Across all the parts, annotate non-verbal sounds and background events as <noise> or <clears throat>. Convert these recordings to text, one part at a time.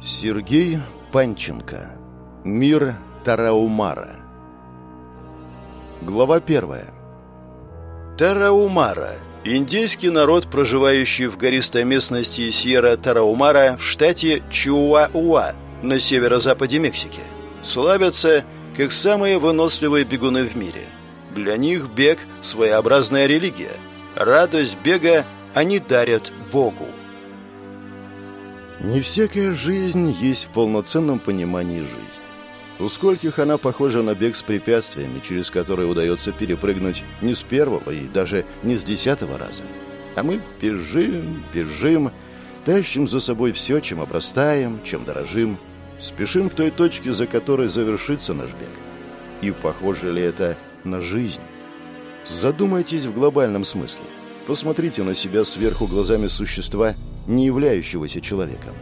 Сергей Панченко. Мир Тараумара. Глава первая. Тараумара. Индейский народ, проживающий в гористой местности Сьерра-Тараумара в штате Чуауа на северо-западе Мексики. Славятся как самые выносливые бегуны в мире. Для них бег – своеобразная религия. Радость бега они дарят Богу. Не всякая жизнь есть в полноценном понимании жизнь. У скольких она похожа на бег с препятствиями, через которые удается перепрыгнуть не с первого и даже не с десятого раза. А мы бежим, бежим, тащим за собой все, чем обрастаем, чем дорожим, спешим к той точке, за которой завершится наш бег. И похоже ли это на жизнь? Задумайтесь в глобальном смысле. Посмотрите на себя сверху глазами существа, не являющегося человеком.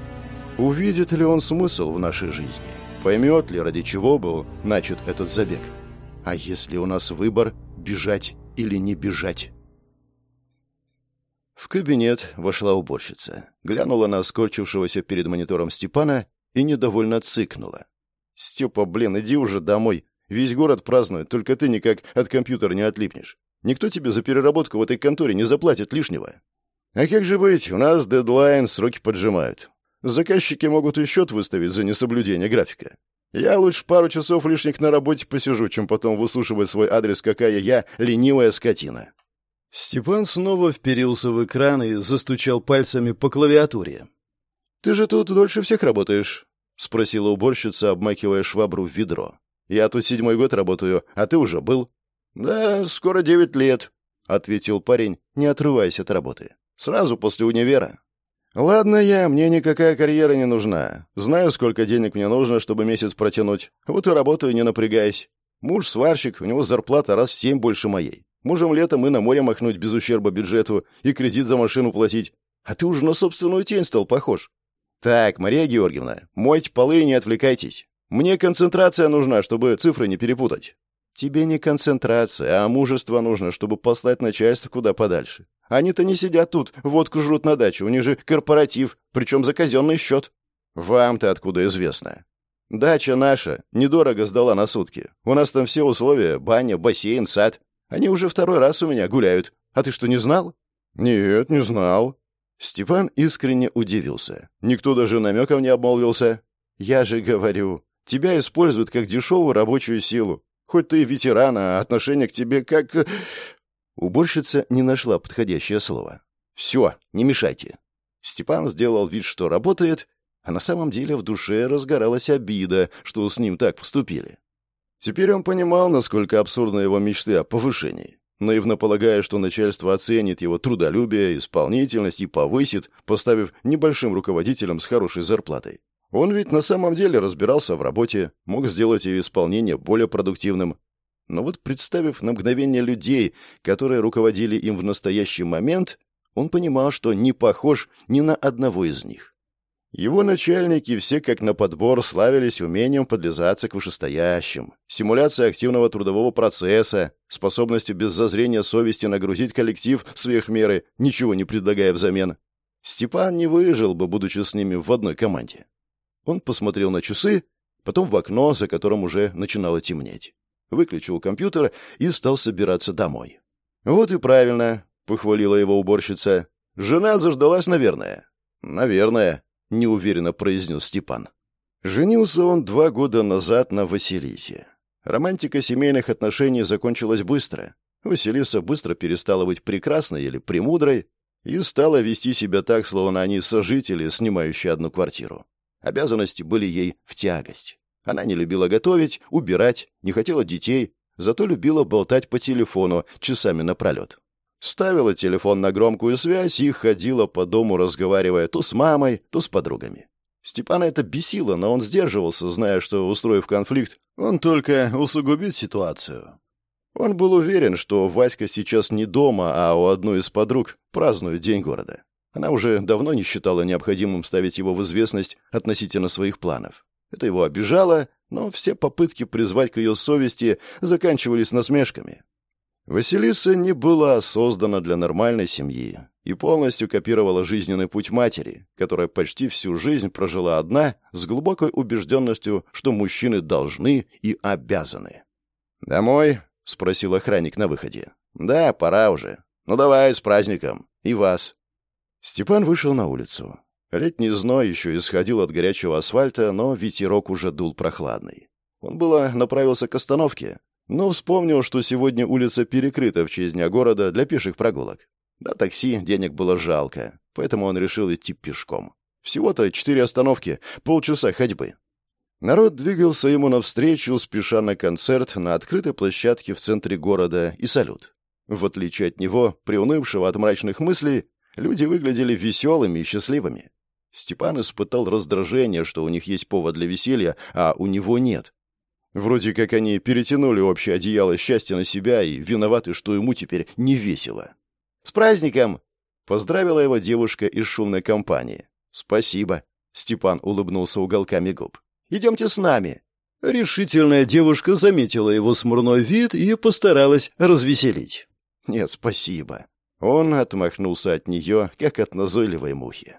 Увидит ли он смысл в нашей жизни? Поймет ли, ради чего был начат этот забег? А если у нас выбор – бежать или не бежать? В кабинет вошла уборщица, глянула на скорчившегося перед монитором Степана и недовольно цыкнула. «Степа, блин, иди уже домой. Весь город празднует, только ты никак от компьютера не отлипнешь. Никто тебе за переработку в этой конторе не заплатит лишнего. А как же быть, у нас дедлайн, сроки поджимают. Заказчики могут и счет выставить за несоблюдение графика. Я лучше пару часов лишних на работе посижу, чем потом выслушивать свой адрес, какая я ленивая скотина. Степан снова вперился в экран и застучал пальцами по клавиатуре. «Ты же тут дольше всех работаешь?» — спросила уборщица, обмакивая швабру в ведро. «Я тут седьмой год работаю, а ты уже был». «Да, скоро девять лет», — ответил парень, не отрываясь от работы. «Сразу после универа». «Ладно я, мне никакая карьера не нужна. Знаю, сколько денег мне нужно, чтобы месяц протянуть. Вот и работаю, не напрягаясь. Муж сварщик, у него зарплата раз в семь больше моей. Можем летом и на море махнуть без ущерба бюджету и кредит за машину платить. А ты уже на собственную тень стал похож. Так, Мария Георгиевна, мойте полы и не отвлекайтесь. Мне концентрация нужна, чтобы цифры не перепутать. Тебе не концентрация, а мужество нужно, чтобы послать начальство куда подальше. Они-то не сидят тут, водку жрут на даче, у них же корпоратив, причем за казенный счет. Вам-то откуда известно? Дача наша, недорого сдала на сутки. У нас там все условия, баня, бассейн, сад. Они уже второй раз у меня гуляют. А ты что, не знал? Нет, не знал. Степан искренне удивился. Никто даже намеком не обмолвился. Я же говорю, тебя используют как дешевую рабочую силу. Хоть ты и ветеран, а отношение к тебе как... Уборщица не нашла подходящее слово. «Все, не мешайте». Степан сделал вид, что работает, а на самом деле в душе разгоралась обида, что с ним так поступили. Теперь он понимал, насколько абсурдны его мечты о повышении. Наивно полагая, что начальство оценит его трудолюбие, исполнительность и повысит, поставив небольшим руководителем с хорошей зарплатой. Он ведь на самом деле разбирался в работе, мог сделать ее исполнение более продуктивным, но вот представив на мгновение людей, которые руководили им в настоящий момент, он понимал, что не похож ни на одного из них. Его начальники все как на подбор славились умением подлизаться к вышестоящим, симуляцией активного трудового процесса, способностью без зазрения совести нагрузить коллектив сверх меры, ничего не предлагая взамен. Степан не выжил бы, будучи с ними в одной команде. Он посмотрел на часы, потом в окно, за которым уже начинало темнеть выключил компьютер и стал собираться домой. «Вот и правильно», — похвалила его уборщица. «Жена заждалась, наверное». «Наверное», — неуверенно произнес Степан. Женился он два года назад на Василисе. Романтика семейных отношений закончилась быстро. Василиса быстро перестала быть прекрасной или премудрой и стала вести себя так, словно они сожители, снимающие одну квартиру. Обязанности были ей в тягость. Она не любила готовить, убирать, не хотела детей, зато любила болтать по телефону часами напролет. Ставила телефон на громкую связь и ходила по дому, разговаривая то с мамой, то с подругами. Степана это бесило, но он сдерживался, зная, что, устроив конфликт, он только усугубит ситуацию. Он был уверен, что Васька сейчас не дома, а у одной из подруг празднует День города. Она уже давно не считала необходимым ставить его в известность относительно своих планов. Это его обижало, но все попытки призвать к ее совести заканчивались насмешками. Василиса не была создана для нормальной семьи. и полностью копировала жизненный путь матери, которая почти всю жизнь прожила одна с глубокой убежденностью, что мужчины должны и обязаны. «Домой?» — спросил охранник на выходе. «Да, пора уже. Ну давай, с праздником. И вас». Степан вышел на улицу. Летний зной еще исходил от горячего асфальта, но ветерок уже дул прохладный. Он было направился к остановке, но вспомнил, что сегодня улица перекрыта в честь дня города для пеших прогулок. На такси денег было жалко, поэтому он решил идти пешком. Всего-то четыре остановки, полчаса ходьбы. Народ двигался ему навстречу, спеша на концерт на открытой площадке в центре города и салют. В отличие от него, приунывшего от мрачных мыслей, люди выглядели веселыми и счастливыми. Степан испытал раздражение, что у них есть повод для веселья, а у него нет. Вроде как они перетянули общее одеяло счастья на себя и виноваты, что ему теперь не весело. «С праздником!» — поздравила его девушка из шумной компании. «Спасибо!» — Степан улыбнулся уголками губ. «Идемте с нами!» Решительная девушка заметила его смурной вид и постаралась развеселить. «Нет, спасибо». Он отмахнулся от нее, как от назойливой мухи.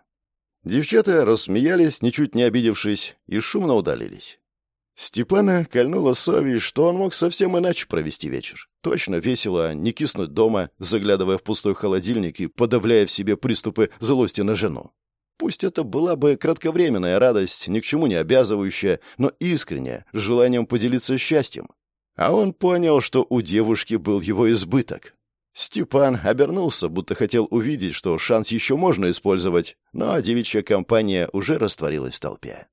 Девчата рассмеялись, ничуть не обидевшись, и шумно удалились. Степана кольнула совесть, что он мог совсем иначе провести вечер. Точно весело, не киснуть дома, заглядывая в пустой холодильник и подавляя в себе приступы злости на жену. Пусть это была бы кратковременная радость, ни к чему не обязывающая, но искренняя, с желанием поделиться счастьем. А он понял, что у девушки был его избыток. Степан обернулся, будто хотел увидеть, что шанс еще можно использовать, но девичья компания уже растворилась в толпе.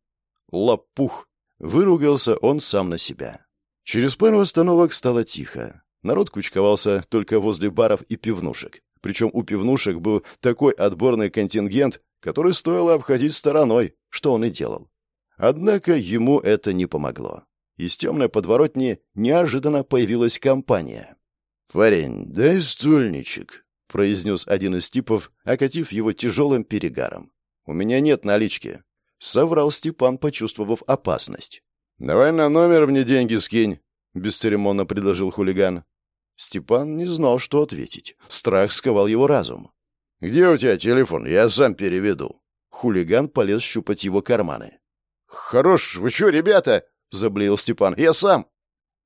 Лопух! Выругался он сам на себя. Через пару остановок стало тихо. Народ кучковался только возле баров и пивнушек. Причем у пивнушек был такой отборный контингент, который стоило обходить стороной, что он и делал. Однако ему это не помогло. Из темной подворотни неожиданно появилась компания. «Парень, дай стульничек», — произнес один из типов, окатив его тяжелым перегаром. «У меня нет налички соврал Степан, почувствовав опасность. «Давай на номер мне деньги скинь», — бесцеремонно предложил хулиган. Степан не знал, что ответить. Страх сковал его разум. «Где у тебя телефон? Я сам переведу». Хулиган полез щупать его карманы. «Хорош, вы что, ребята?» — заблеял Степан. «Я сам».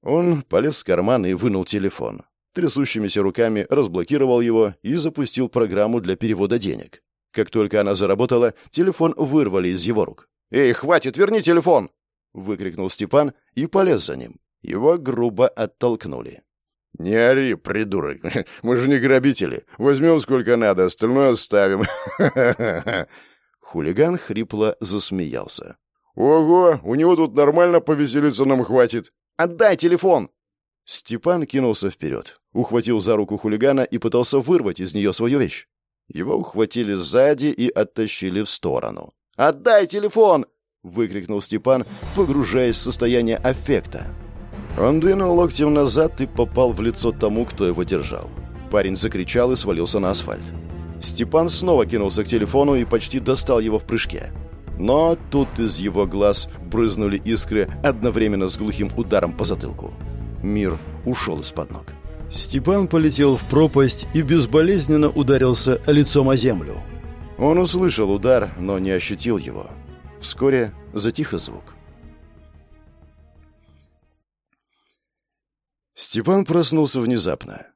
Он полез в карман и вынул телефон. Трясущимися руками разблокировал его и запустил программу для перевода денег. Как только она заработала, телефон вырвали из его рук. «Эй, хватит, верни телефон!» — выкрикнул Степан и полез за ним. Его грубо оттолкнули. «Не ори, придурок. <laughs> Мы же не грабители. Возьмем сколько надо, остальное оставим». <laughs> Хулиган хрипло засмеялся. «Ого, у него тут нормально повеселиться нам хватит. Отдай телефон!» Степан кинулся вперед, ухватил за руку хулигана и пытался вырвать из нее свою вещь. Его ухватили сзади и оттащили в сторону. «Отдай телефон!» — выкрикнул Степан, погружаясь в состояние аффекта. Он двинул локтем назад и попал в лицо тому, кто его держал. Парень закричал и свалился на асфальт. Степан снова кинулся к телефону и почти достал его в прыжке. Но тут из его глаз брызнули искры одновременно с глухим ударом по затылку. Мир ушел из-под ног. Степан полетел в пропасть и безболезненно ударился лицом о землю. Он услышал удар, но не ощутил его. Вскоре затих звук. Степан проснулся внезапно.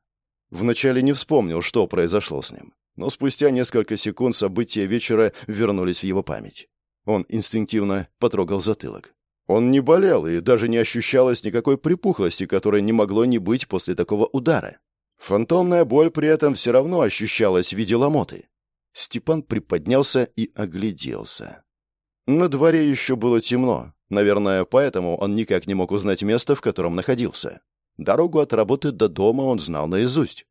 Вначале не вспомнил, что произошло с ним, но спустя несколько секунд события вечера вернулись в его память. Он инстинктивно потрогал затылок. Он не болел, и даже не ощущалось никакой припухлости, которой не могло не быть после такого удара. Фантомная боль при этом все равно ощущалась в виде ломоты. Степан приподнялся и огляделся. На дворе еще было темно. Наверное, поэтому он никак не мог узнать место, в котором находился. Дорогу от работы до дома он знал наизусть.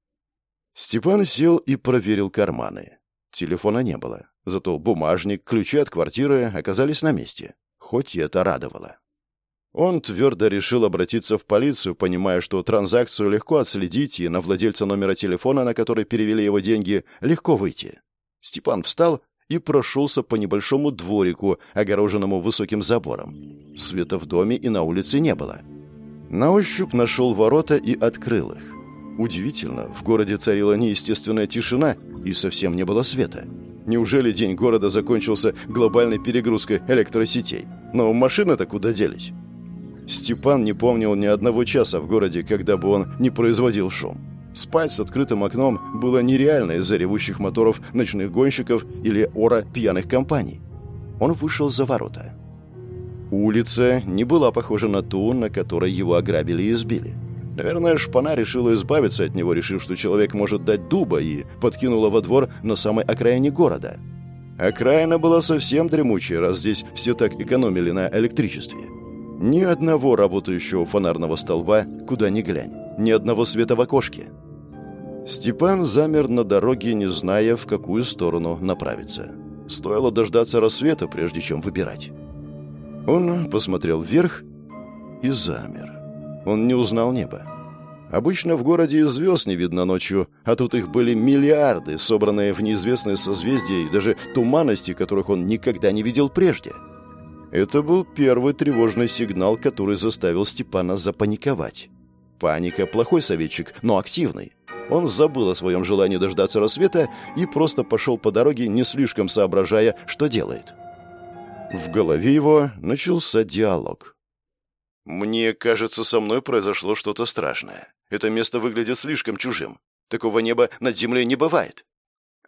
Степан сел и проверил карманы. Телефона не было. Зато бумажник, ключи от квартиры оказались на месте хоть и это радовало. Он твердо решил обратиться в полицию, понимая, что транзакцию легко отследить, и на владельца номера телефона, на который перевели его деньги, легко выйти. Степан встал и прошелся по небольшому дворику, огороженному высоким забором. Света в доме и на улице не было. На ощупь нашел ворота и открыл их. Удивительно, в городе царила неестественная тишина, и совсем не было света. Неужели день города закончился глобальной перегрузкой электросетей? Но машины-то куда делись? Степан не помнил ни одного часа в городе, когда бы он не производил шум. Спать с открытым окном было нереально из-за ревущих моторов ночных гонщиков или ора пьяных компаний. Он вышел за ворота. Улица не была похожа на ту, на которой его ограбили и избили. Наверное, шпана решила избавиться от него, решив, что человек может дать дуба, и подкинула во двор на самой окраине города. Окраина была совсем дремучей, раз здесь все так экономили на электричестве. Ни одного работающего фонарного столба, куда ни глянь. Ни одного света в окошке. Степан замер на дороге, не зная, в какую сторону направиться. Стоило дождаться рассвета, прежде чем выбирать. Он посмотрел вверх и замер. Он не узнал небо. Обычно в городе и звезд не видно ночью, а тут их были миллиарды, собранные в неизвестные созвездия и даже туманности, которых он никогда не видел прежде. Это был первый тревожный сигнал, который заставил Степана запаниковать. Паника – плохой советчик, но активный. Он забыл о своем желании дождаться рассвета и просто пошел по дороге, не слишком соображая, что делает. В голове его начался диалог. «Мне кажется, со мной произошло что-то страшное. Это место выглядит слишком чужим. Такого неба над землей не бывает.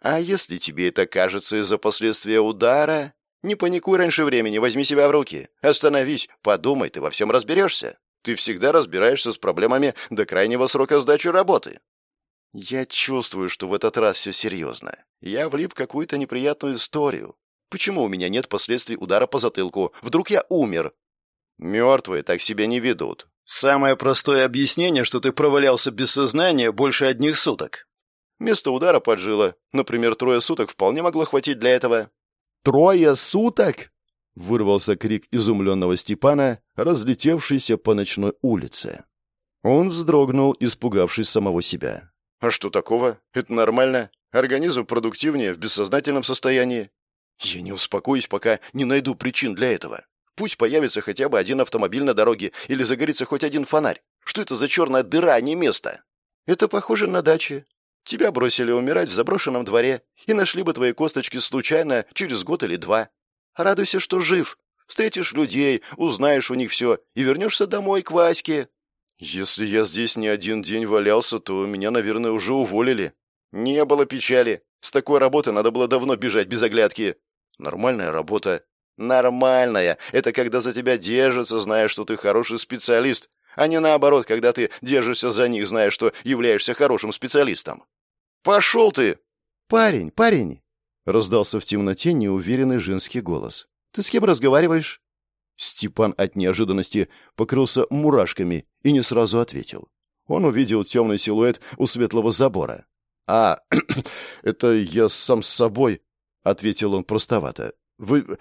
А если тебе это кажется из-за последствия удара, не паникуй раньше времени, возьми себя в руки. Остановись, подумай, ты во всем разберешься. Ты всегда разбираешься с проблемами до крайнего срока сдачи работы. Я чувствую, что в этот раз все серьезно. Я влип в какую-то неприятную историю. Почему у меня нет последствий удара по затылку? Вдруг я умер? Мертвые так себя не ведут. Самое простое объяснение, что ты провалялся без сознания больше одних суток. Место удара поджило. Например, трое суток вполне могло хватить для этого. Трое суток? Вырвался крик изумленного Степана, разлетевшийся по ночной улице. Он вздрогнул, испугавшись самого себя. «А что такого? Это нормально. Организм продуктивнее в бессознательном состоянии. Я не успокоюсь, пока не найду причин для этого. Пусть появится хотя бы один автомобиль на дороге или загорится хоть один фонарь. Что это за черная дыра, а не место? Это похоже на дачи. Тебя бросили умирать в заброшенном дворе, и нашли бы твои косточки случайно через год или два. Радуйся, что жив. Встретишь людей, узнаешь у них все и вернешься домой к Ваське. Если я здесь не один день валялся, то меня, наверное, уже уволили. Не было печали. С такой работы надо было давно бежать без оглядки. Нормальная работа. Нормальная. Это когда за тебя держатся, зная, что ты хороший специалист, а не наоборот, когда ты держишься за них, зная, что являешься хорошим специалистом. Пошел ты! Парень, парень! Раздался в темноте неуверенный женский голос. «Ты с кем разговариваешь?» Степан от неожиданности покрылся мурашками и не сразу ответил. Он увидел темный силуэт у светлого забора. «А, <clears throat> это я сам с собой», — ответил он простовато. «Вы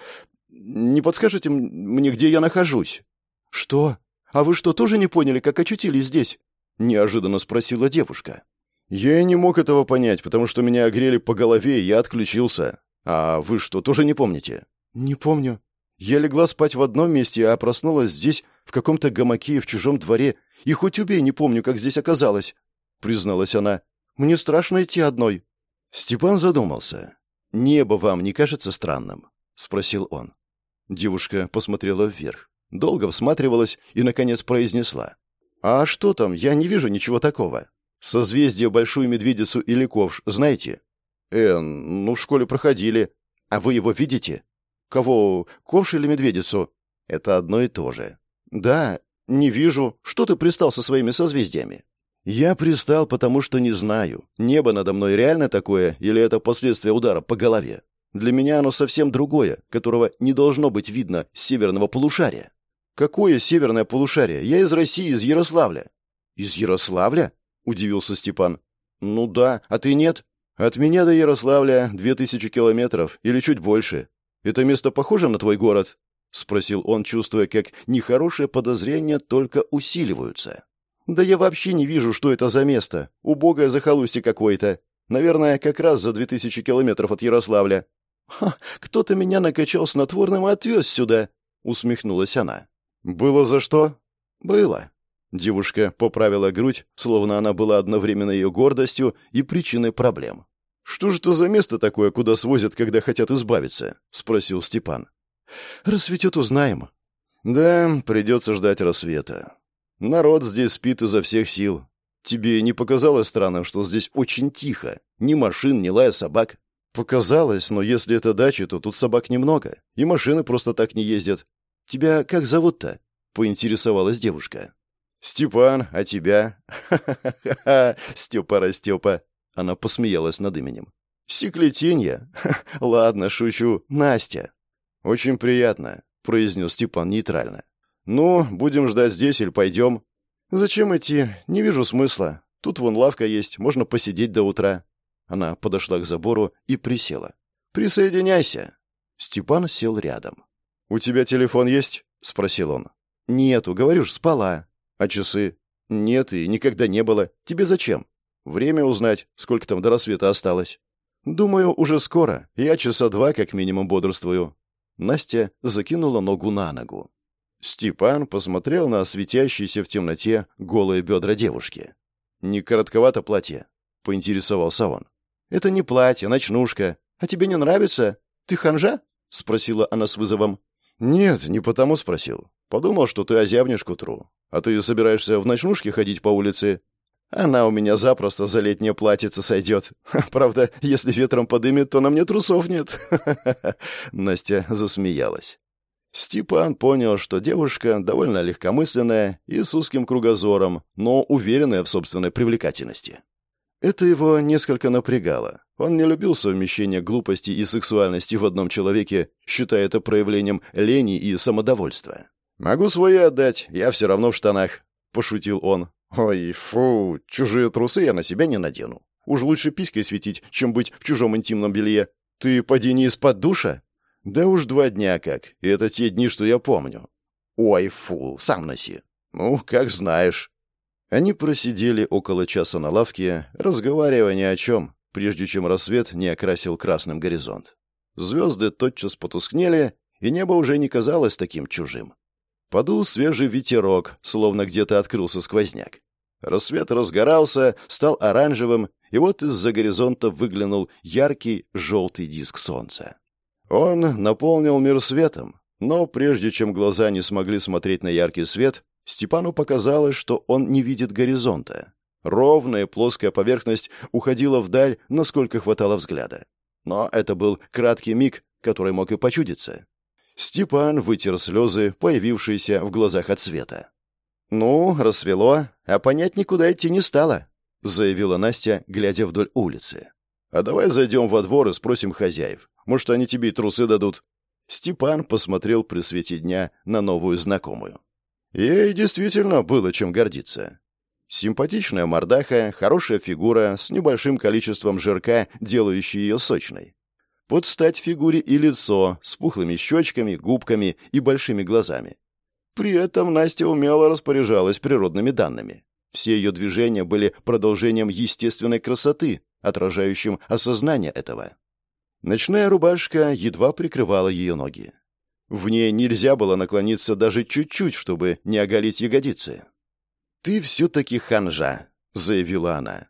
не подскажете мне, где я нахожусь?» «Что? А вы что, тоже не поняли, как очутились здесь?» — неожиданно спросила девушка. «Я и не мог этого понять, потому что меня огрели по голове, и я отключился. А вы что, тоже не помните?» «Не помню. Я легла спать в одном месте, а проснулась здесь, в каком-то гамаке в чужом дворе, и хоть убей, не помню, как здесь оказалось», — призналась она. «Мне страшно идти одной». Степан задумался. «Небо вам не кажется странным?» — спросил он. Девушка посмотрела вверх, долго всматривалась и, наконец, произнесла. «А что там? Я не вижу ничего такого». Созвездие Большую Медведицу или Ковш, знаете? Э, ну, в школе проходили. А вы его видите? Кого, Ковш или Медведицу? Это одно и то же. Да, не вижу. Что ты пристал со своими созвездиями? Я пристал, потому что не знаю, небо надо мной реально такое или это последствия удара по голове. Для меня оно совсем другое, которого не должно быть видно с северного полушария. Какое северное полушарие? Я из России, из Ярославля. Из Ярославля? — удивился Степан. «Ну да, а ты нет? От меня до Ярославля две тысячи километров или чуть больше. Это место похоже на твой город?» — спросил он, чувствуя, как нехорошие подозрения только усиливаются. «Да я вообще не вижу, что это за место. Убогое захолустье какое-то. Наверное, как раз за две тысячи километров от Ярославля». «Ха, кто-то меня накачал снотворным и отвез сюда», — усмехнулась она. «Было за что?» «Было. Девушка поправила грудь, словно она была одновременно ее гордостью и причиной проблем. «Что же это за место такое, куда свозят, когда хотят избавиться?» — спросил Степан. «Рассветет, узнаем». «Да, придется ждать рассвета. Народ здесь спит изо всех сил. Тебе не показалось странным, что здесь очень тихо? Ни машин, ни лая собак?» «Показалось, но если это дача, то тут собак немного, и машины просто так не ездят. Тебя как зовут-то?» — поинтересовалась девушка. «Степан, а тебя?» «Ха-ха-ха! Степа-растепа!» Она посмеялась над именем. «Секлетинья? Ладно, шучу. Настя». «Очень приятно», — произнес Степан нейтрально. «Ну, будем ждать здесь или пойдем?» «Зачем идти? Не вижу смысла. Тут вон лавка есть, можно посидеть до утра». Она подошла к забору и присела. «Присоединяйся». Степан сел рядом. «У тебя телефон есть?» — спросил он. «Нету, говорю ж, спала». «А часы?» «Нет и никогда не было. Тебе зачем?» «Время узнать, сколько там до рассвета осталось». «Думаю, уже скоро. Я часа два как минимум бодрствую». Настя закинула ногу на ногу. Степан посмотрел на светящиеся в темноте голые бедра девушки. «Не коротковато платье?» — поинтересовался он. «Это не платье, ночнушка. А тебе не нравится? Ты ханжа?» — спросила она с вызовом. «Нет, не потому спросил. Подумал, что ты озябнешь к утру. А ты собираешься в ночнушке ходить по улице? Она у меня запросто за летнее платьице сойдет. <laughs> Правда, если ветром подымет, то на мне трусов нет». <laughs> Настя засмеялась. Степан понял, что девушка довольно легкомысленная и с узким кругозором, но уверенная в собственной привлекательности. Это его несколько напрягало. Он не любил совмещение глупости и сексуальности в одном человеке, считая это проявлением лени и самодовольства. «Могу свои отдать, я все равно в штанах», — пошутил он. «Ой, фу, чужие трусы я на себя не надену. Уж лучше писькой светить, чем быть в чужом интимном белье. Ты поди не из-под душа?» «Да уж два дня как, и это те дни, что я помню». «Ой, фу, сам носи». «Ну, как знаешь». Они просидели около часа на лавке, разговаривая ни о чем, прежде чем рассвет не окрасил красным горизонт. Звезды тотчас потускнели, и небо уже не казалось таким чужим. Подул свежий ветерок, словно где-то открылся сквозняк. Рассвет разгорался, стал оранжевым, и вот из-за горизонта выглянул яркий желтый диск солнца. Он наполнил мир светом, но прежде чем глаза не смогли смотреть на яркий свет, Степану показалось, что он не видит горизонта. Ровная плоская поверхность уходила вдаль, насколько хватало взгляда. Но это был краткий миг, который мог и почудиться. Степан вытер слезы, появившиеся в глазах от света. «Ну, рассвело, а понять никуда идти не стало», — заявила Настя, глядя вдоль улицы. «А давай зайдем во двор и спросим хозяев. Может, они тебе и трусы дадут?» Степан посмотрел при свете дня на новую знакомую. Ей действительно было чем гордиться. Симпатичная мордаха, хорошая фигура, с небольшим количеством жирка, делающей ее сочной. Под стать фигуре и лицо, с пухлыми щечками, губками и большими глазами. При этом Настя умело распоряжалась природными данными. Все ее движения были продолжением естественной красоты, отражающим осознание этого. Ночная рубашка едва прикрывала ее ноги. В ней нельзя было наклониться даже чуть-чуть, чтобы не оголить ягодицы. «Ты все-таки ханжа», — заявила она.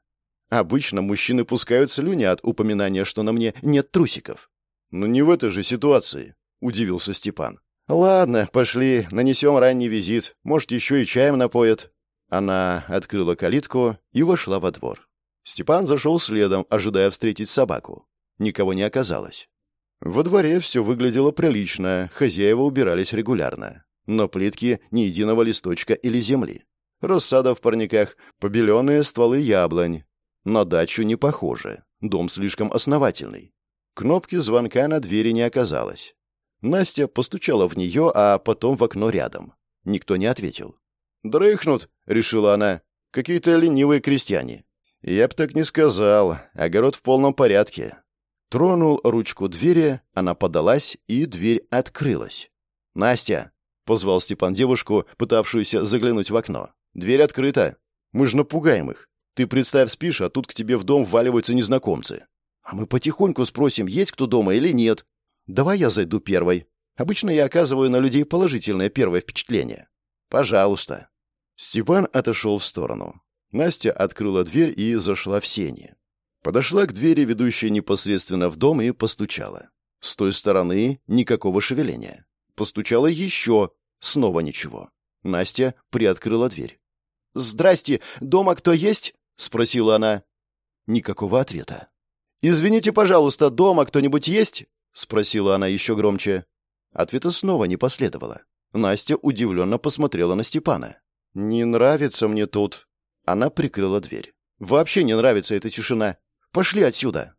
«Обычно мужчины пускают слюни от упоминания, что на мне нет трусиков». «Но не в этой же ситуации», — удивился Степан. «Ладно, пошли, нанесем ранний визит. Может, еще и чаем напоят». Она открыла калитку и вошла во двор. Степан зашел следом, ожидая встретить собаку. Никого не оказалось. Во дворе все выглядело прилично, хозяева убирались регулярно. Но плитки ни единого листочка или земли. Рассада в парниках, побеленные стволы яблонь. На дачу не похоже, дом слишком основательный. Кнопки звонка на двери не оказалось. Настя постучала в нее, а потом в окно рядом. Никто не ответил. «Дрыхнут», — решила она. «Какие-то ленивые крестьяне». «Я б так не сказал. Огород в полном порядке. Тронул ручку двери, она подалась, и дверь открылась. «Настя!» — позвал Степан девушку, пытавшуюся заглянуть в окно. «Дверь открыта. Мы же напугаем их. Ты представь, спишь, а тут к тебе в дом вваливаются незнакомцы. А мы потихоньку спросим, есть кто дома или нет. Давай я зайду первой. Обычно я оказываю на людей положительное первое впечатление. Пожалуйста». Степан отошел в сторону. Настя открыла дверь и зашла в сени. Подошла к двери, ведущей непосредственно в дом, и постучала. С той стороны никакого шевеления. Постучала еще, снова ничего. Настя приоткрыла дверь. «Здрасте, дома кто есть?» — спросила она. Никакого ответа. «Извините, пожалуйста, дома кто-нибудь есть?» — спросила она еще громче. Ответа снова не последовало. Настя удивленно посмотрела на Степана. «Не нравится мне тут». Она прикрыла дверь. «Вообще не нравится эта тишина. Пошли отсюда!»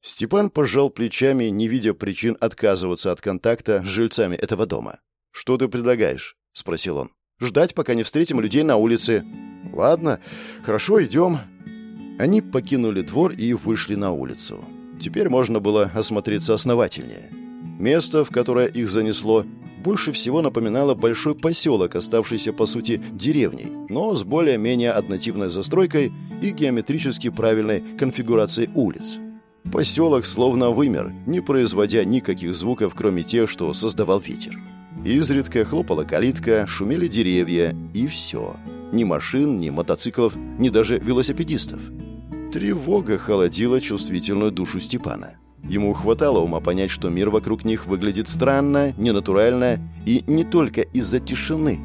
Степан пожал плечами, не видя причин отказываться от контакта с жильцами этого дома. «Что ты предлагаешь?» — спросил он. «Ждать, пока не встретим людей на улице». «Ладно, хорошо, идем». Они покинули двор и вышли на улицу. Теперь можно было осмотреться основательнее. Место, в которое их занесло, больше всего напоминало большой поселок, оставшийся, по сути, деревней, но с более-менее однотипной застройкой и геометрически правильной конфигурацией улиц. Поселок словно вымер, не производя никаких звуков, кроме тех, что создавал ветер. Изредка хлопала калитка, шумели деревья, и все. Ни машин, ни мотоциклов, ни даже велосипедистов. Тревога холодила чувствительную душу Степана. Ему хватало ума понять, что мир вокруг них выглядит странно, ненатурально и не только из-за тишины.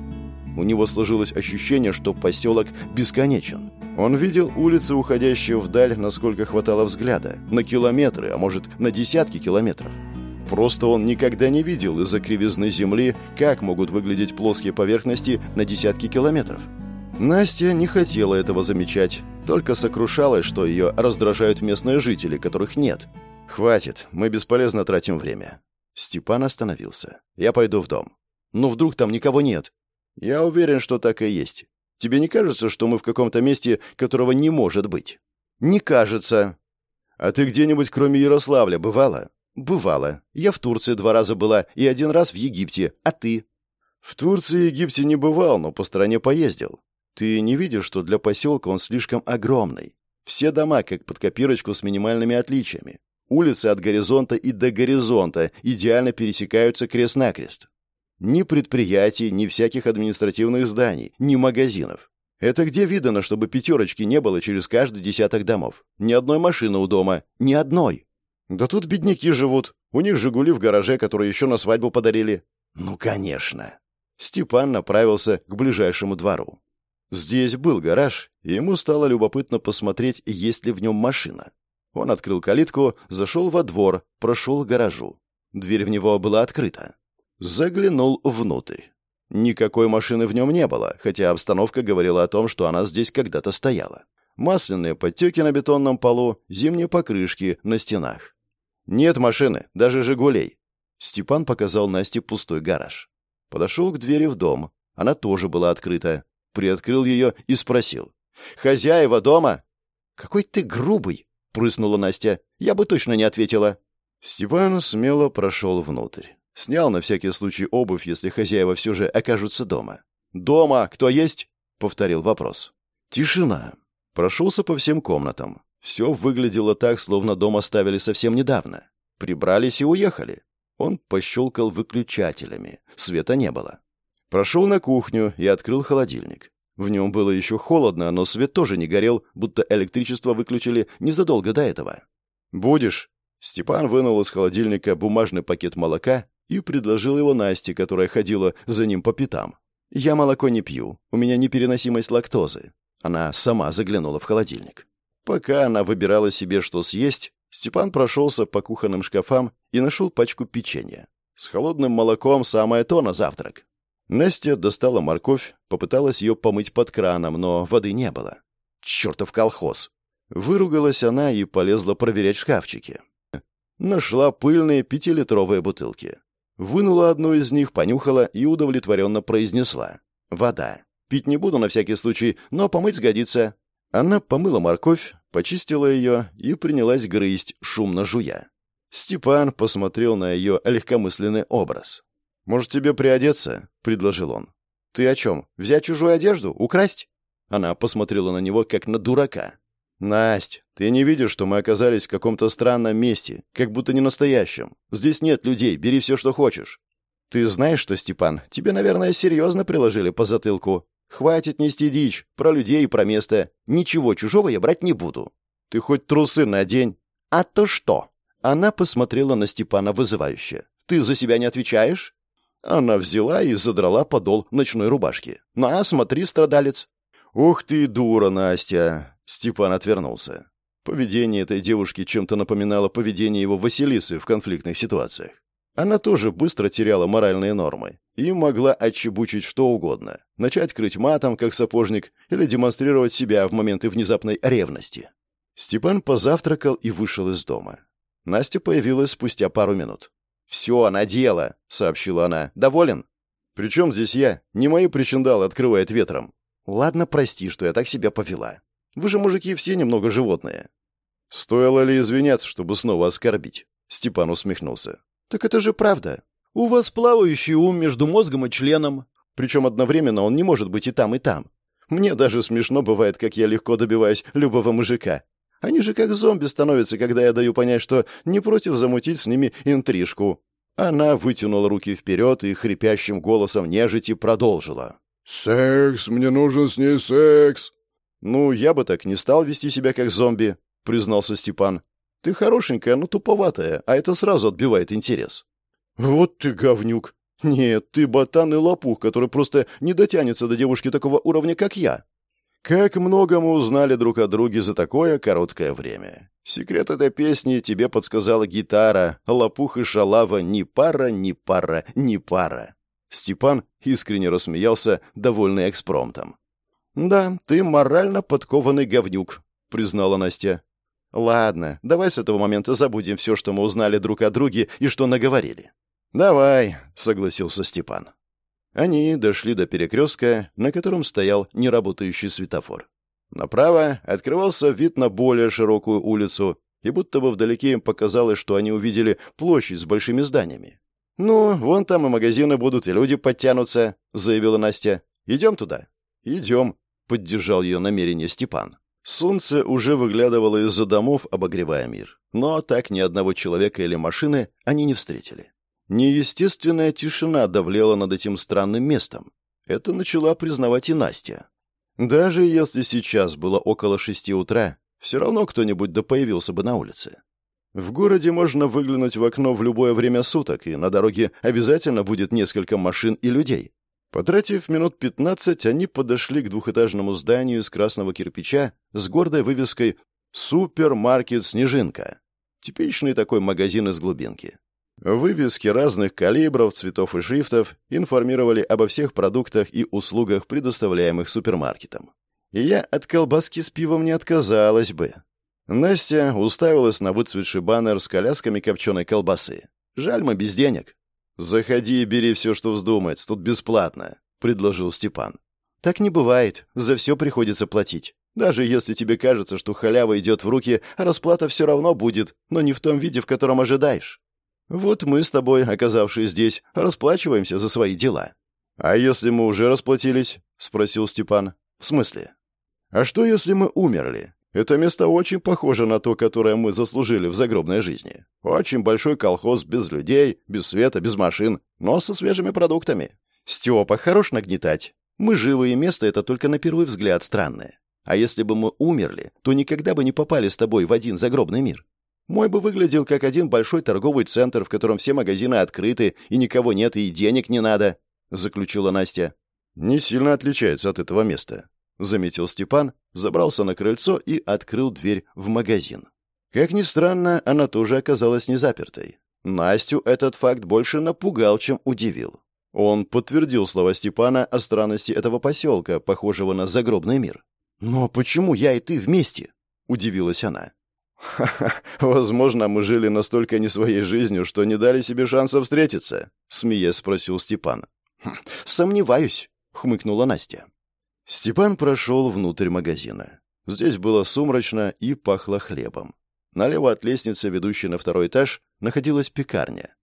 У него сложилось ощущение, что поселок бесконечен. Он видел улицы, уходящие вдаль, насколько хватало взгляда, на километры, а может, на десятки километров. Просто он никогда не видел из-за кривизны земли, как могут выглядеть плоские поверхности на десятки километров. Настя не хотела этого замечать, только сокрушалась, что ее раздражают местные жители, которых нет, «Хватит, мы бесполезно тратим время». Степан остановился. «Я пойду в дом». «Ну, вдруг там никого нет?» «Я уверен, что так и есть. Тебе не кажется, что мы в каком-то месте, которого не может быть?» «Не кажется». «А ты где-нибудь, кроме Ярославля, бывала?» «Бывала. Я в Турции два раза была и один раз в Египте. А ты?» «В Турции и Египте не бывал, но по стране поездил. Ты не видишь, что для поселка он слишком огромный? Все дома как под копирочку с минимальными отличиями. Улицы от горизонта и до горизонта идеально пересекаются крест-накрест. Ни предприятий, ни всяких административных зданий, ни магазинов. Это где видано, чтобы пятерочки не было через каждый десяток домов? Ни одной машины у дома. Ни одной. Да тут бедняки живут. У них «Жигули» в гараже, которые еще на свадьбу подарили. Ну, конечно. Степан направился к ближайшему двору. Здесь был гараж, и ему стало любопытно посмотреть, есть ли в нем машина. Он открыл калитку, зашел во двор, прошел к гаражу. Дверь в него была открыта. Заглянул внутрь. Никакой машины в нем не было, хотя обстановка говорила о том, что она здесь когда-то стояла. Масляные подтеки на бетонном полу, зимние покрышки на стенах. Нет машины, даже «Жигулей». Степан показал Насте пустой гараж. Подошел к двери в дом. Она тоже была открыта. Приоткрыл ее и спросил. «Хозяева дома?» «Какой ты грубый!» Прыснула Настя. «Я бы точно не ответила». Степан смело прошел внутрь. Снял на всякий случай обувь, если хозяева все же окажутся дома. «Дома! Кто есть?» — повторил вопрос. Тишина. Прошелся по всем комнатам. Все выглядело так, словно дом оставили совсем недавно. Прибрались и уехали. Он пощелкал выключателями. Света не было. Прошел на кухню и открыл холодильник. В нем было еще холодно, но свет тоже не горел, будто электричество выключили незадолго до этого. «Будешь?» Степан вынул из холодильника бумажный пакет молока и предложил его Насте, которая ходила за ним по пятам. «Я молоко не пью, у меня непереносимость лактозы». Она сама заглянула в холодильник. Пока она выбирала себе, что съесть, Степан прошелся по кухонным шкафам и нашел пачку печенья. С холодным молоком самое то на завтрак. Настя достала морковь, попыталась ее помыть под краном, но воды не было. Чертов колхоз! Выругалась она и полезла проверять шкафчики. Нашла пыльные пятилитровые бутылки. Вынула одну из них, понюхала и удовлетворенно произнесла. «Вода. Пить не буду на всякий случай, но помыть сгодится». Она помыла морковь, почистила ее и принялась грызть, шумно жуя. Степан посмотрел на ее легкомысленный образ. «Может, тебе приодеться?» — предложил он. «Ты о чем? Взять чужую одежду? Украсть?» Она посмотрела на него, как на дурака. «Насть, ты не видишь, что мы оказались в каком-то странном месте, как будто не настоящем? Здесь нет людей, бери все, что хочешь». «Ты знаешь что, Степан, тебе, наверное, серьезно приложили по затылку. Хватит нести дичь, про людей и про место. Ничего чужого я брать не буду. Ты хоть трусы надень». «А то что?» Она посмотрела на Степана вызывающе. «Ты за себя не отвечаешь?» Она взяла и задрала подол ночной рубашки. «На, смотри, страдалец!» «Ух ты, дура, Настя!» Степан отвернулся. Поведение этой девушки чем-то напоминало поведение его Василисы в конфликтных ситуациях. Она тоже быстро теряла моральные нормы и могла отчебучить что угодно, начать крыть матом, как сапожник, или демонстрировать себя в моменты внезапной ревности. Степан позавтракал и вышел из дома. Настя появилась спустя пару минут. «Все, надела», — сообщила она. «Доволен?» «При чем здесь я? Не мои причиндалы открывает ветром». «Ладно, прости, что я так себя повела. Вы же, мужики, все немного животные». «Стоило ли извиняться, чтобы снова оскорбить?» Степан усмехнулся. «Так это же правда. У вас плавающий ум между мозгом и членом. Причем одновременно он не может быть и там, и там. Мне даже смешно бывает, как я легко добиваюсь любого мужика. Они же как зомби становятся, когда я даю понять, что не против замутить с ними интрижку». Она вытянула руки вперед и хрипящим голосом нежити продолжила. «Секс, мне нужен с ней секс!» «Ну, я бы так не стал вести себя как зомби», — признался Степан. «Ты хорошенькая, но туповатая, а это сразу отбивает интерес». «Вот ты говнюк! Нет, ты ботан и лопух, который просто не дотянется до девушки такого уровня, как я». Как много мы узнали друг о друге за такое короткое время. Секрет этой песни тебе подсказала гитара, лопух и шалава ни пара, ни пара, ни пара. Степан искренне рассмеялся, довольный экспромтом. «Да, ты морально подкованный говнюк», — признала Настя. «Ладно, давай с этого момента забудем все, что мы узнали друг о друге и что наговорили». «Давай», — согласился Степан. Они дошли до перекрестка, на котором стоял неработающий светофор. Направо открывался вид на более широкую улицу, и будто бы вдалеке им показалось, что они увидели площадь с большими зданиями. «Ну, вон там и магазины будут, и люди подтянутся», — заявила Настя. «Идем туда?» «Идем», — поддержал ее намерение Степан. Солнце уже выглядывало из-за домов, обогревая мир. Но так ни одного человека или машины они не встретили. Неестественная тишина давлела над этим странным местом. Это начала признавать и Настя. Даже если сейчас было около шести утра, все равно кто-нибудь да появился бы на улице. В городе можно выглянуть в окно в любое время суток, и на дороге обязательно будет несколько машин и людей. Потратив минут пятнадцать, они подошли к двухэтажному зданию из красного кирпича с гордой вывеской «Супермаркет Снежинка». Типичный такой магазин из глубинки. Вывески разных калибров, цветов и шрифтов информировали обо всех продуктах и услугах, предоставляемых супермаркетом. И я от колбаски с пивом не отказалась бы. Настя уставилась на выцветший баннер с колясками копченой колбасы. Жаль, мы без денег. «Заходи и бери все, что вздумается, тут бесплатно», — предложил Степан. «Так не бывает, за все приходится платить. Даже если тебе кажется, что халява идет в руки, расплата все равно будет, но не в том виде, в котором ожидаешь. Вот мы с тобой, оказавшись здесь, расплачиваемся за свои дела. А если мы уже расплатились? спросил Степан. В смысле? А что если мы умерли? Это место очень похоже на то, которое мы заслужили в загробной жизни. Очень большой колхоз без людей, без света, без машин, но со свежими продуктами. Степа, хорош нагнетать. Мы живы, и место это только на первый взгляд странное. А если бы мы умерли, то никогда бы не попали с тобой в один загробный мир. Мой бы выглядел как один большой торговый центр, в котором все магазины открыты, и никого нет, и денег не надо», — заключила Настя. «Не сильно отличается от этого места», — заметил Степан, забрался на крыльцо и открыл дверь в магазин. Как ни странно, она тоже оказалась не запертой. Настю этот факт больше напугал, чем удивил. Он подтвердил слова Степана о странности этого поселка, похожего на загробный мир. «Но почему я и ты вместе?» — удивилась она. «Ха-ха, <laughs> возможно, мы жили настолько не своей жизнью, что не дали себе шанса встретиться», — смеясь спросил Степан. «Хм, «Сомневаюсь», — хмыкнула Настя. Степан прошел внутрь магазина. Здесь было сумрачно и пахло хлебом. Налево от лестницы, ведущей на второй этаж, находилась пекарня.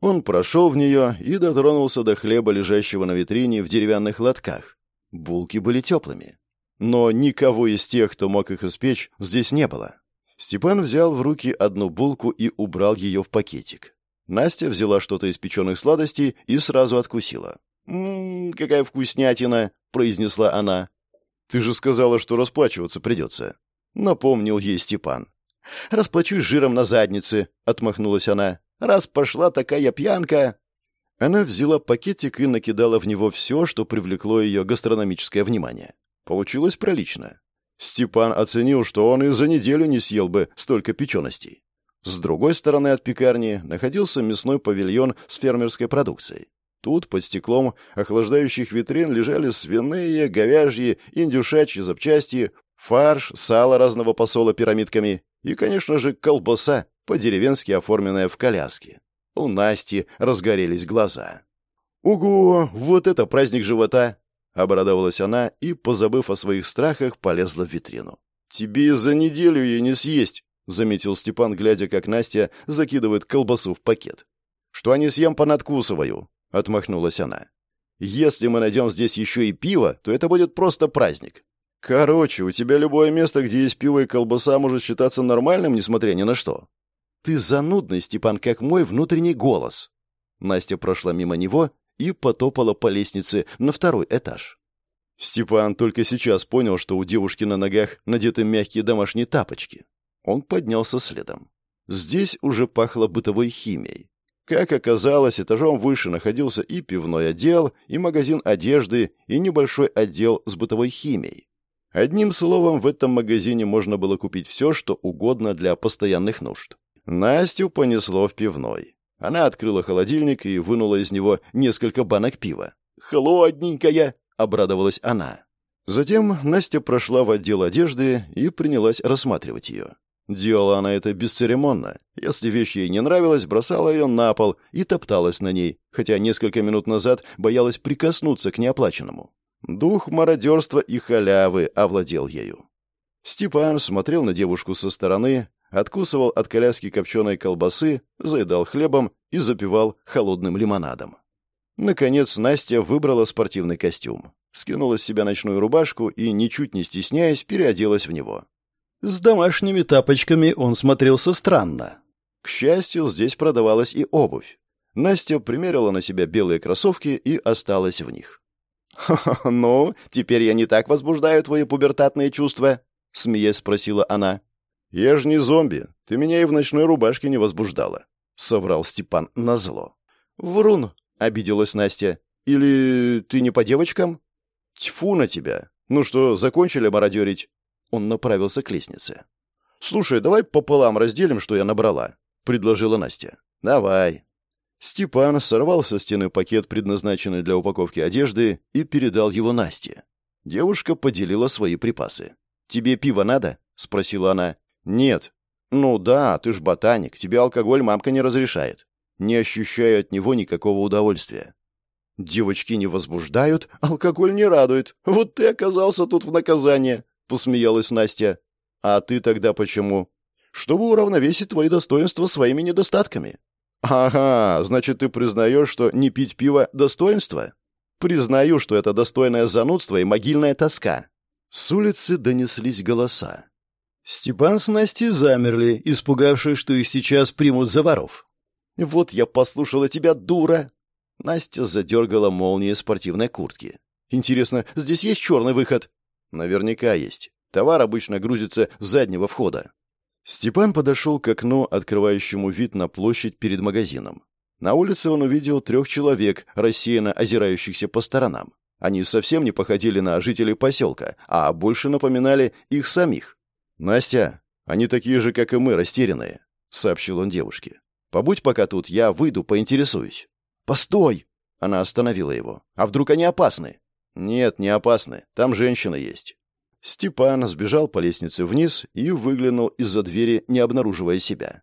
Он прошел в нее и дотронулся до хлеба, лежащего на витрине в деревянных лотках. Булки были теплыми. Но никого из тех, кто мог их испечь, здесь не было. Степан взял в руки одну булку и убрал ее в пакетик. Настя взяла что-то из печеных сладостей и сразу откусила. «Ммм, какая вкуснятина!» — произнесла она. «Ты же сказала, что расплачиваться придется». — напомнил ей Степан. «Расплачусь жиром на заднице», — отмахнулась она. «Раз пошла такая пьянка...» Она взяла пакетик и накидала в него все, что привлекло ее гастрономическое внимание. Получилось прилично. Степан оценил, что он и за неделю не съел бы столько печеностей. С другой стороны от пекарни находился мясной павильон с фермерской продукцией. Тут, под стеклом охлаждающих витрин, лежали свиные, говяжьи, индюшачьи запчасти, фарш, сало разного посола пирамидками и, конечно же, колбаса, по-деревенски оформленная в коляске. У Насти разгорелись глаза. «Угу, вот это праздник живота!» — обрадовалась она и, позабыв о своих страхах, полезла в витрину. «Тебе за неделю ее не съесть!» — заметил Степан, глядя, как Настя закидывает колбасу в пакет. «Что не съем, понадкусываю», — отмахнулась она. «Если мы найдем здесь еще и пиво, то это будет просто праздник. Короче, у тебя любое место, где есть пиво и колбаса, может считаться нормальным, несмотря ни на что». «Ты занудный, Степан, как мой внутренний голос». Настя прошла мимо него и потопала по лестнице на второй этаж. Степан только сейчас понял, что у девушки на ногах надеты мягкие домашние тапочки. Он поднялся следом. Здесь уже пахло бытовой химией. Как оказалось, этажом выше находился и пивной отдел, и магазин одежды, и небольшой отдел с бытовой химией. Одним словом, в этом магазине можно было купить все, что угодно для постоянных нужд. Настю понесло в пивной. Она открыла холодильник и вынула из него несколько банок пива. «Холодненькая!» — обрадовалась она. Затем Настя прошла в отдел одежды и принялась рассматривать ее. Делала она это бесцеремонно. Если вещь ей не нравилась, бросала ее на пол и топталась на ней, хотя несколько минут назад боялась прикоснуться к неоплаченному. Дух мародерства и халявы овладел ею. Степан смотрел на девушку со стороны, откусывал от коляски копченой колбасы, заедал хлебом и запивал холодным лимонадом. Наконец Настя выбрала спортивный костюм, скинула с себя ночную рубашку и, ничуть не стесняясь, переоделась в него. С домашними тапочками он смотрелся странно. К счастью, здесь продавалась и обувь. Настя примерила на себя белые кроссовки и осталась в них. «Ха-ха, ну, теперь я не так возбуждаю твои пубертатные чувства?» — смеясь спросила она. «Я же не зомби. Ты меня и в ночной рубашке не возбуждала», — соврал Степан назло. «Врун», — обиделась Настя. «Или ты не по девочкам?» «Тьфу на тебя! Ну что, закончили мародерить?» Он направился к лестнице. «Слушай, давай пополам разделим, что я набрала», — предложила Настя. «Давай». Степан сорвал со стены пакет, предназначенный для упаковки одежды, и передал его Насте. Девушка поделила свои припасы. «Тебе пиво надо?» — спросила она. «Нет». «Ну да, ты ж ботаник, тебе алкоголь мамка не разрешает». Не ощущаю от него никакого удовольствия. «Девочки не возбуждают, алкоголь не радует. Вот ты оказался тут в наказание», — посмеялась Настя. «А ты тогда почему?» «Чтобы уравновесить твои достоинства своими недостатками». «Ага, значит, ты признаешь, что не пить пиво — достоинство?» «Признаю, что это достойное занудство и могильная тоска». С улицы донеслись голоса. Степан с Настей замерли, испугавшись, что их сейчас примут за воров. «Вот я послушала тебя, дура!» Настя задергала молнии спортивной куртки. «Интересно, здесь есть черный выход?» «Наверняка есть. Товар обычно грузится с заднего входа». Степан подошел к окну, открывающему вид на площадь перед магазином. На улице он увидел трех человек, рассеянно озирающихся по сторонам. Они совсем не походили на жителей поселка, а больше напоминали их самих. «Настя, они такие же, как и мы, растерянные», — сообщил он девушке. «Побудь пока тут, я выйду, поинтересуюсь». «Постой!» — она остановила его. «А вдруг они опасны?» «Нет, не опасны. Там женщина есть». Степан сбежал по лестнице вниз и выглянул из-за двери, не обнаруживая себя.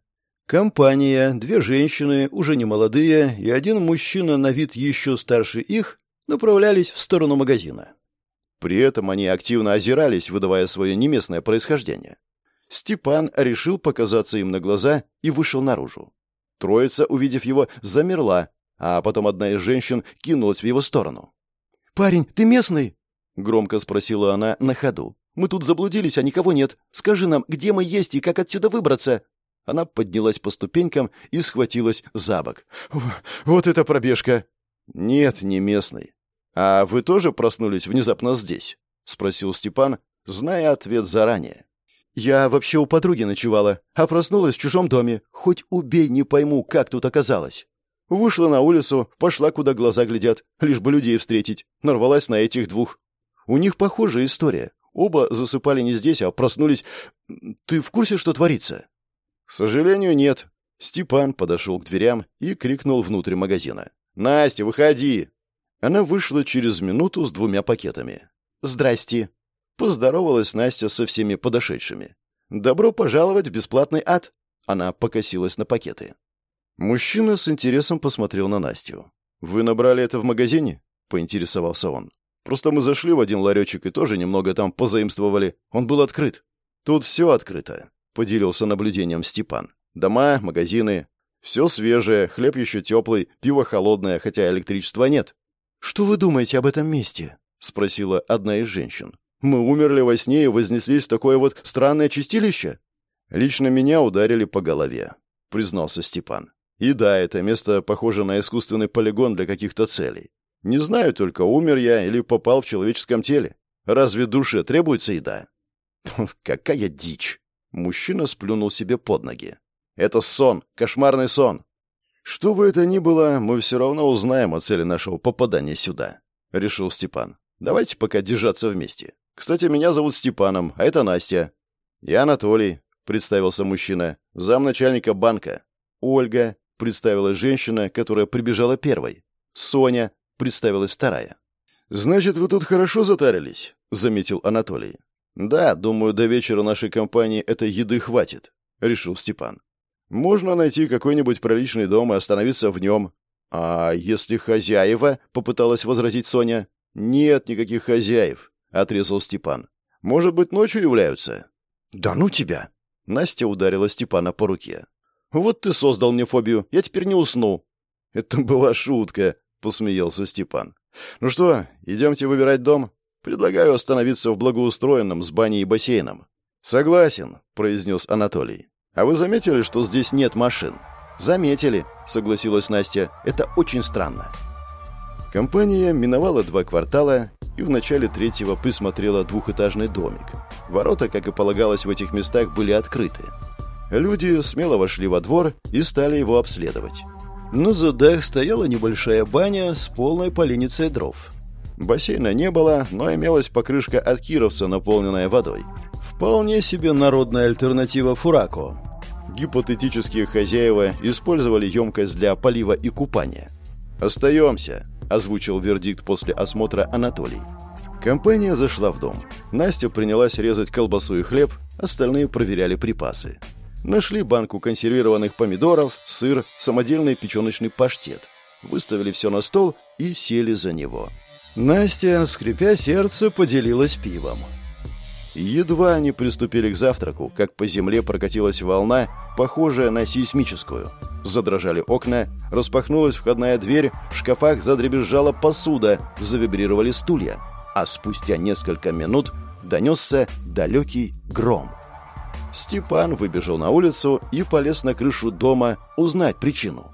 Компания, две женщины, уже не молодые, и один мужчина на вид еще старше их, направлялись в сторону магазина. При этом они активно озирались, выдавая свое неместное происхождение. Степан решил показаться им на глаза и вышел наружу. Троица, увидев его, замерла, а потом одна из женщин кинулась в его сторону. «Парень, ты местный?» — громко спросила она на ходу. «Мы тут заблудились, а никого нет. Скажи нам, где мы есть и как отсюда выбраться?» Она поднялась по ступенькам и схватилась за бок. «Вот это пробежка!» «Нет, не местный. «А вы тоже проснулись внезапно здесь?» — спросил Степан, зная ответ заранее. Я вообще у подруги ночевала, а проснулась в чужом доме. Хоть убей, не пойму, как тут оказалось. Вышла на улицу, пошла, куда глаза глядят, лишь бы людей встретить. Нарвалась на этих двух. У них похожая история. Оба засыпали не здесь, а проснулись... Ты в курсе, что творится? К сожалению, нет. Степан подошел к дверям и крикнул внутрь магазина. «Настя, выходи!» Она вышла через минуту с двумя пакетами. «Здрасте!» Поздоровалась Настя со всеми подошедшими. «Добро пожаловать в бесплатный ад!» Она покосилась на пакеты. Мужчина с интересом посмотрел на Настю. «Вы набрали это в магазине?» — поинтересовался он. «Просто мы зашли в один ларечек и тоже немного там позаимствовали. Он был открыт». «Тут все открыто», — поделился наблюдением Степан. «Дома, магазины. Все свежее, хлеб еще теплый, пиво холодное, хотя электричества нет». «Что вы думаете об этом месте?» — спросила одна из женщин. «Мы умерли во сне и вознеслись в такое вот странное чистилище?» «Лично меня ударили по голове», — признался Степан. И да, это место похоже на искусственный полигон для каких-то целей. Не знаю только, умер я или попал в человеческом теле. Разве душе требуется еда? Какая дичь! Мужчина сплюнул себе под ноги. Это сон, кошмарный сон. Что бы это ни было, мы все равно узнаем о цели нашего попадания сюда, решил Степан. Давайте пока держаться вместе. Кстати, меня зовут Степаном, а это Настя. Я Анатолий, представился мужчина, замначальника банка. Ольга, представилась женщина, которая прибежала первой. Соня представилась вторая. «Значит, вы тут хорошо затарились?» — заметил Анатолий. «Да, думаю, до вечера нашей компании этой еды хватит», — решил Степан. «Можно найти какой-нибудь приличный дом и остановиться в нем». «А если хозяева?» — попыталась возразить Соня. «Нет никаких хозяев», — отрезал Степан. «Может быть, ночью являются?» «Да ну тебя!» Настя ударила Степана по руке. Вот ты создал мне фобию, я теперь не усну». «Это была шутка», — посмеялся Степан. «Ну что, идемте выбирать дом? Предлагаю остановиться в благоустроенном с баней и бассейном». «Согласен», — произнес Анатолий. «А вы заметили, что здесь нет машин?» «Заметили», — согласилась Настя. «Это очень странно». Компания миновала два квартала и в начале третьего присмотрела двухэтажный домик. Ворота, как и полагалось в этих местах, были открыты. Люди смело вошли во двор и стали его обследовать. На задах стояла небольшая баня с полной поленницей дров. Бассейна не было, но имелась покрышка от кировца, наполненная водой. Вполне себе народная альтернатива фурако. Гипотетические хозяева использовали емкость для полива и купания. «Остаемся», — озвучил вердикт после осмотра Анатолий. Компания зашла в дом. Настя принялась резать колбасу и хлеб, остальные проверяли припасы. Нашли банку консервированных помидоров, сыр, самодельный печеночный паштет. Выставили все на стол и сели за него. Настя, скрипя сердце, поделилась пивом. Едва они приступили к завтраку, как по земле прокатилась волна, похожая на сейсмическую. Задрожали окна, распахнулась входная дверь, в шкафах задребезжала посуда, завибрировали стулья. А спустя несколько минут донесся далекий гром. Степан выбежал на улицу и полез на крышу дома узнать причину.